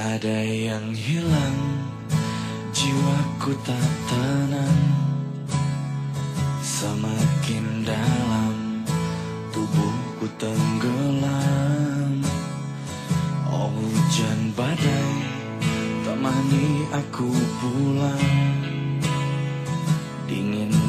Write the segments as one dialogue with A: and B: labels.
A: Ada yang hilang Jiwaku tak tenang. Semakin dalam Tubuhku tenggelam. Oh hujan badai Temani aku pulang. Dingin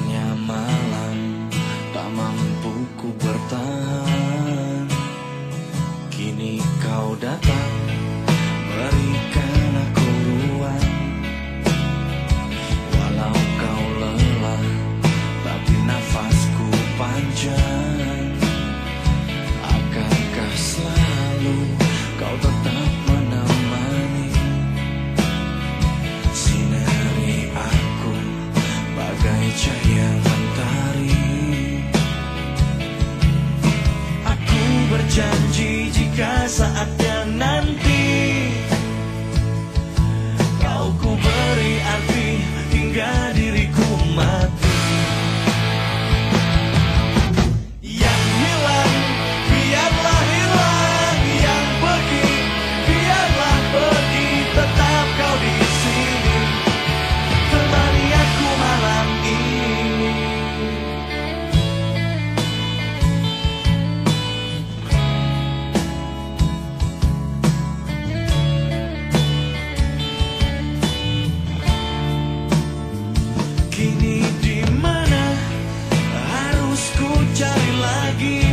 A: lagi.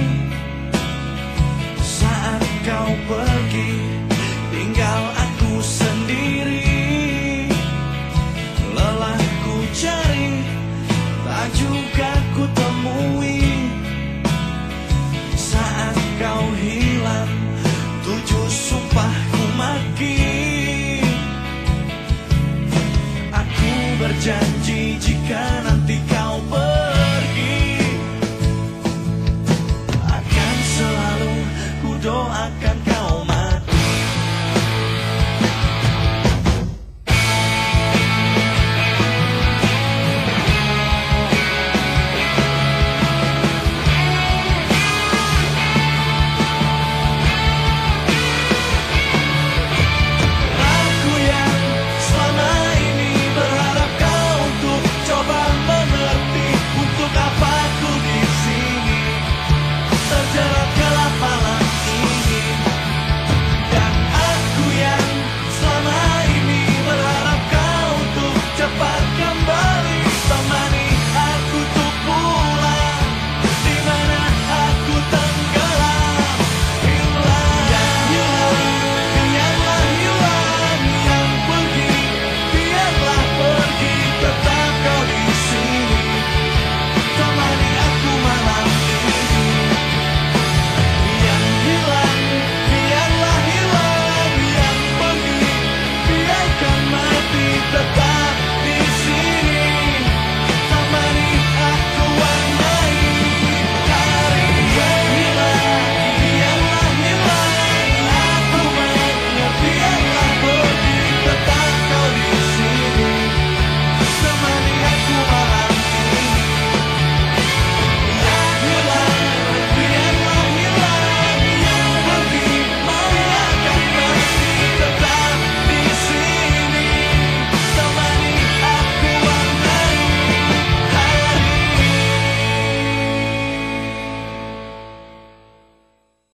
A: Saat kau pergi tinggal aku sendiri. Lelah ku cari tak juga ku temui? Saat kau hilang tujuh sumpah ku maki. Aku berjanji acá.